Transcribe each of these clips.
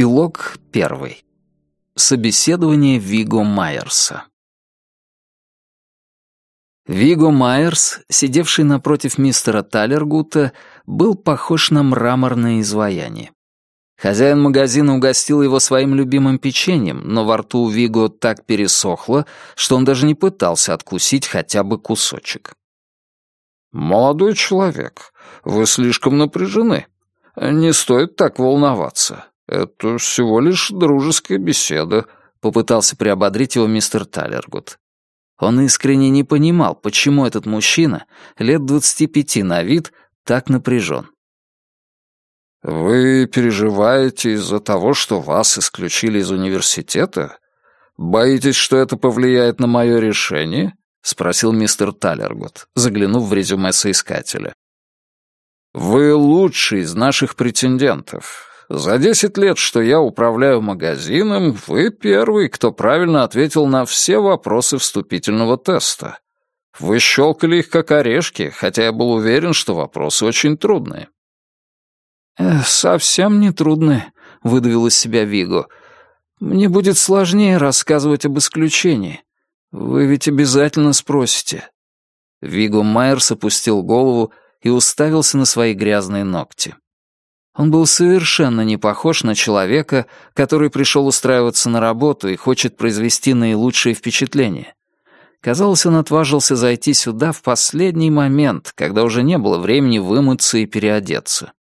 Эпилог первый. Собеседование Виго Майерса. Виго Майерс, сидевший напротив мистера Талергута, был похож на мраморное изваяние. Хозяин магазина угостил его своим любимым печеньем, но во рту у Виго так пересохло, что он даже не пытался откусить хотя бы кусочек. «Молодой человек, вы слишком напряжены. Не стоит так волноваться. «Это всего лишь дружеская беседа», — попытался приободрить его мистер Талергут. Он искренне не понимал, почему этот мужчина, лет двадцати пяти на вид, так напряжен. «Вы переживаете из-за того, что вас исключили из университета? Боитесь, что это повлияет на мое решение?» — спросил мистер Талергут, заглянув в резюме соискателя. «Вы лучший из наших претендентов. За десять лет, что я управляю магазином, вы первый, кто правильно ответил на все вопросы вступительного теста. Вы щелкали их как орешки, хотя я был уверен, что вопросы очень трудные». «Э, «Совсем не трудные», — выдавил из себя Виго. «Мне будет сложнее рассказывать об исключении. Вы ведь обязательно спросите». Виго Майерс опустил голову и уставился на свои грязные ногти. Он был совершенно не похож на человека, который пришел устраиваться на работу и хочет произвести наилучшее впечатление. Казалось, он отважился зайти сюда в последний момент, когда уже не было времени вымыться и переодеться.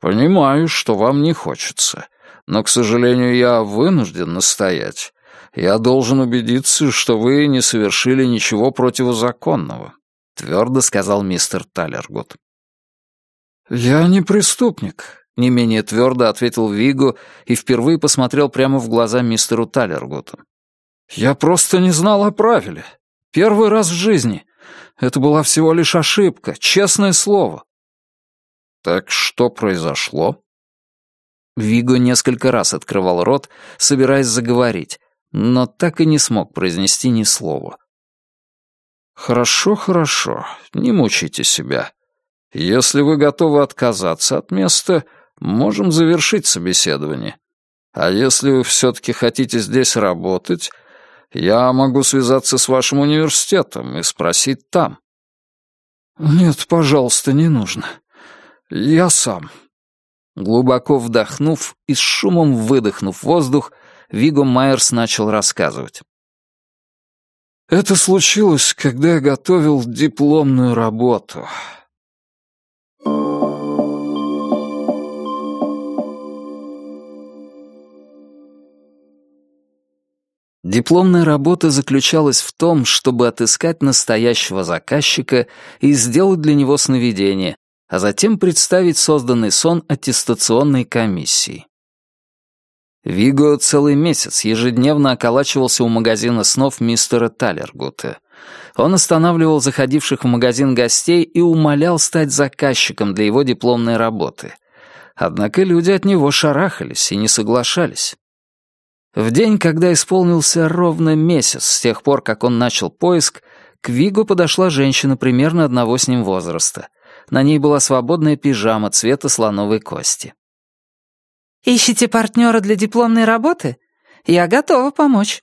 «Понимаю, что вам не хочется, но, к сожалению, я вынужден настоять. Я должен убедиться, что вы не совершили ничего противозаконного», — твердо сказал мистер Талергут. «Я не преступник», — не менее твердо ответил Виго и впервые посмотрел прямо в глаза мистеру Талергуту. «Я просто не знал о правиле. Первый раз в жизни. Это была всего лишь ошибка, честное слово». «Так что произошло?» Виго несколько раз открывал рот, собираясь заговорить, но так и не смог произнести ни слова. «Хорошо, хорошо, не мучайте себя. Если вы готовы отказаться от места, можем завершить собеседование. А если вы все-таки хотите здесь работать, я могу связаться с вашим университетом и спросить там». «Нет, пожалуйста, не нужно. Я сам». Глубоко вдохнув и с шумом выдохнув воздух, Виго Майерс начал рассказывать. «Это случилось, когда я готовил дипломную работу. Дипломная работа заключалась в том, чтобы отыскать настоящего заказчика и сделать для него сновидение, а затем представить созданный сон аттестационной комиссии. Виго целый месяц ежедневно околачивался у магазина снов мистера Талергута. Он останавливал заходивших в магазин гостей и умолял стать заказчиком для его дипломной работы. Однако люди от него шарахались и не соглашались. В день, когда исполнился ровно месяц с тех пор, как он начал поиск, к Вигу подошла женщина примерно одного с ним возраста. На ней была свободная пижама цвета слоновой кости. «Ищете партнера для дипломной работы? Я готова помочь».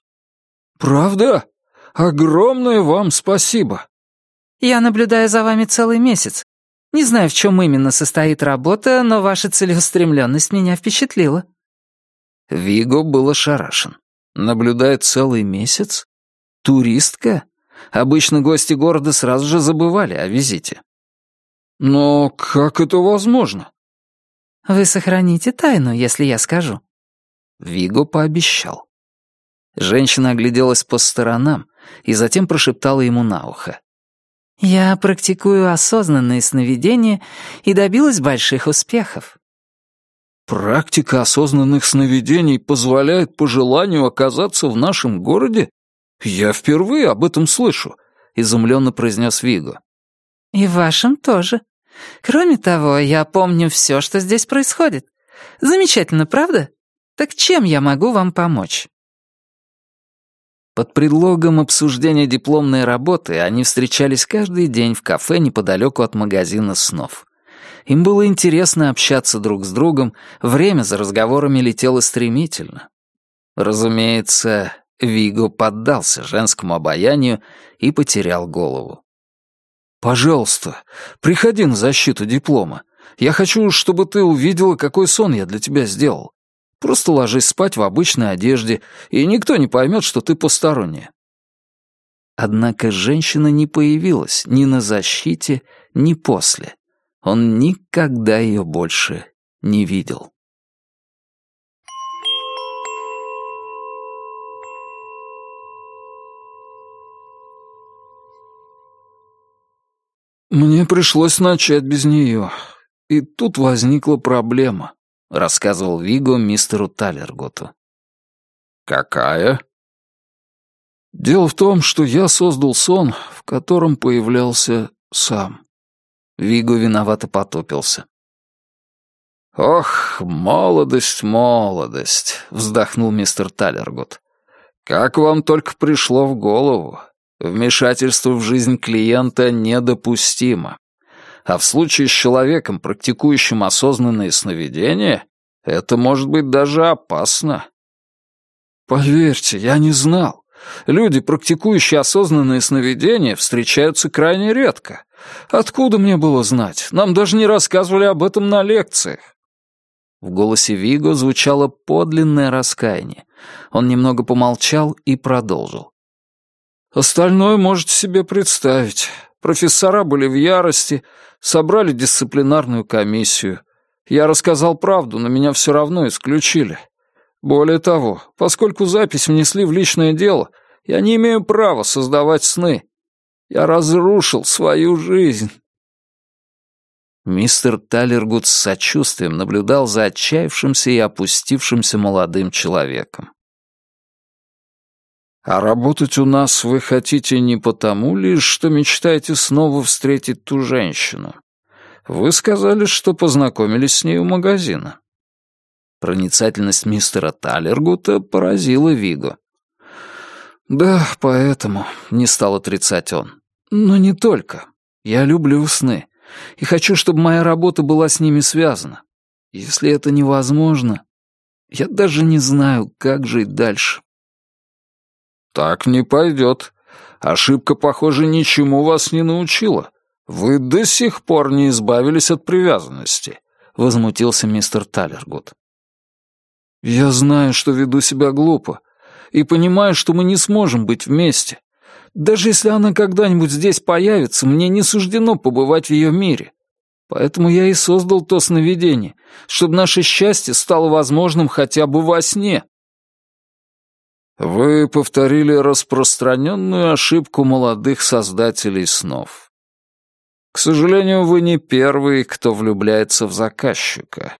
«Правда? Огромное вам спасибо». «Я наблюдаю за вами целый месяц. Не знаю, в чем именно состоит работа, но ваша целеустремленность меня впечатлила». Виго был ошарашен. Наблюдает целый месяц? Туристка? Обычно гости города сразу же забывали о визите. Но как это возможно? Вы сохраните тайну, если я скажу. Виго пообещал. Женщина огляделась по сторонам и затем прошептала ему на ухо. «Я практикую осознанные сновидения и добилась больших успехов. Практика осознанных сновидений позволяет по желанию оказаться в нашем городе? Я впервые об этом слышу, изумленно произнес Виго. И вашем тоже. Кроме того, я помню все, что здесь происходит. Замечательно, правда? Так чем я могу вам помочь? Под предлогом обсуждения дипломной работы они встречались каждый день в кафе неподалеку от магазина снов. Им было интересно общаться друг с другом, время за разговорами летело стремительно. Разумеется, Виго поддался женскому обаянию и потерял голову. «Пожалуйста, приходи на защиту диплома. Я хочу, чтобы ты увидела, какой сон я для тебя сделал. Просто ложись спать в обычной одежде, и никто не поймет, что ты посторонняя». Однако женщина не появилась ни на защите, ни после. Он никогда ее больше не видел. «Мне пришлось начать без нее. И тут возникла проблема», — рассказывал Виго мистеру Талерготу. «Какая?» «Дело в том, что я создал сон, в котором появлялся сам». Виго виновато потупился. «Ох, молодость, молодость!» — вздохнул мистер Талергот. «Как вам только пришло в голову? Вмешательство в жизнь клиента недопустимо. А в случае с человеком, практикующим осознанные сновидения, это может быть даже опасно. Поверьте, я не знал. Люди, практикующие осознанные сновидения, встречаются крайне редко. Откуда мне было знать? Нам даже не рассказывали об этом на лекциях. В голосе Виго звучало подлинное раскаяние. Он немного помолчал и продолжил. Остальное можете себе представить. Профессора были в ярости, собрали дисциплинарную комиссию. Я рассказал правду, но меня все равно исключили. Более того, поскольку запись внесли в личное дело, я не имею права создавать сны. Я разрушил свою жизнь. Мистер Талергуд с сочувствием наблюдал за отчаявшимся и опустившимся молодым человеком. А работать у нас вы хотите не потому лишь, что мечтаете снова встретить ту женщину. Вы сказали, что познакомились с ней у магазина. Проницательность мистера Талергута поразила Виго. «Да, поэтому», — не стал отрицать он. «Но не только. Я люблю сны и хочу, чтобы моя работа была с ними связана. Если это невозможно, я даже не знаю, как жить дальше». «Так не пойдет. Ошибка, похоже, ничему вас не научила. Вы до сих пор не избавились от привязанности», — возмутился мистер Талергуд. «Я знаю, что веду себя глупо, и понимаю, что мы не сможем быть вместе. Даже если она когда-нибудь здесь появится, мне не суждено побывать в ее мире. Поэтому я и создал то сновидение, чтобы наше счастье стало возможным хотя бы во сне». Вы повторили распространенную ошибку молодых создателей снов. К сожалению, вы не первый, кто влюбляется в заказчика.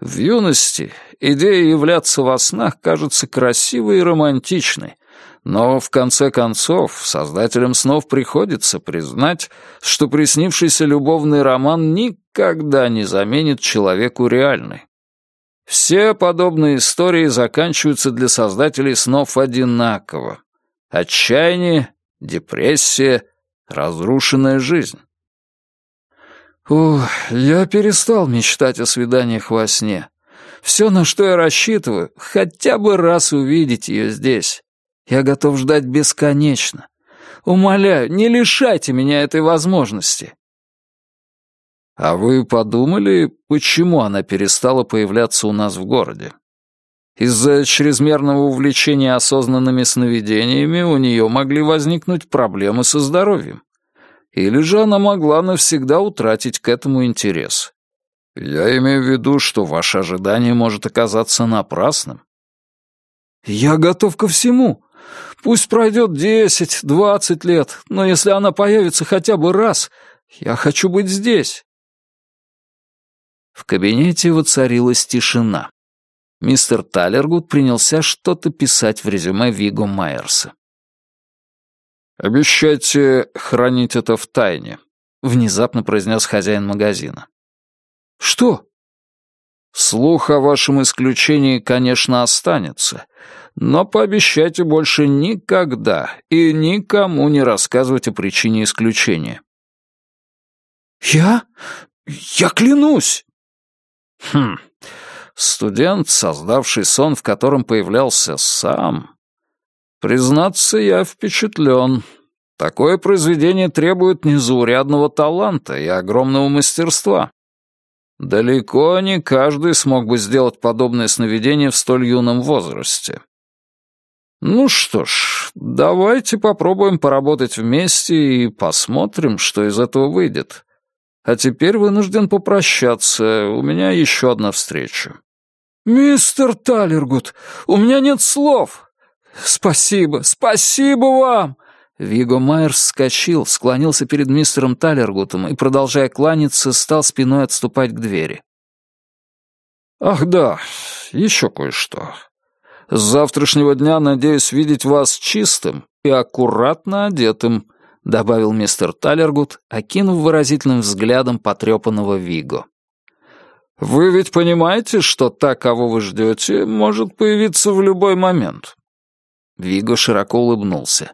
В юности идея являться во снах кажется красивой и романтичной, но в конце концов создателям снов приходится признать, что приснившийся любовный роман никогда не заменит человеку реальный. Все подобные истории заканчиваются для создателей снов одинаково. Отчаяние, депрессия, разрушенная жизнь. Ух, я перестал мечтать о свиданиях во сне. Все, на что я рассчитываю, хотя бы раз увидеть ее здесь. Я готов ждать бесконечно. Умоляю, не лишайте меня этой возможности. А вы подумали, почему она перестала появляться у нас в городе? Из-за чрезмерного увлечения осознанными сновидениями у нее могли возникнуть проблемы со здоровьем. Или же она могла навсегда утратить к этому интерес. Я имею в виду, что ваше ожидание может оказаться напрасным. Я готов ко всему. Пусть пройдет десять, двадцать лет, но если она появится хотя бы раз, я хочу быть здесь. В кабинете воцарилась тишина. Мистер Талергуд принялся что-то писать в резюме Виго Майерса. «Обещайте хранить это в тайне», — внезапно произнес хозяин магазина. «Что?» «Слух о вашем исключении, конечно, останется, но пообещайте больше никогда и никому не рассказывать о причине исключения». «Я? Я клянусь!» «Хм, студент, создавший сон, в котором появлялся сам. Признаться, я впечатлен. Такое произведение требует незаурядного таланта и огромного мастерства. Далеко не каждый смог бы сделать подобное сновидение в столь юном возрасте. Ну что ж, давайте попробуем поработать вместе и посмотрим, что из этого выйдет. А теперь вынужден попрощаться, у меня еще одна встреча. «Мистер Талергут, у меня нет слов!» «Спасибо, спасибо вам!» Виго Майерс вскочил, склонился перед мистером Талергутом и, продолжая кланяться, стал спиной отступать к двери. «Ах да, еще кое-что. С завтрашнего дня надеюсь видеть вас чистым и аккуратно одетым», добавил мистер Талергут, окинув выразительным взглядом потрепанного Виго. «Вы ведь понимаете, что та, кого вы ждете, может появиться в любой момент?» Виго широко улыбнулся.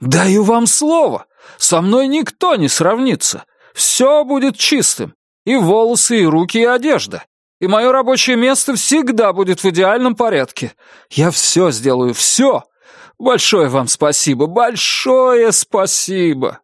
«Даю вам слово! Со мной никто не сравнится! Все будет чистым! И волосы, и руки, и одежда! И мое рабочее место всегда будет в идеальном порядке! Я все сделаю, все! Большое вам спасибо, большое спасибо!»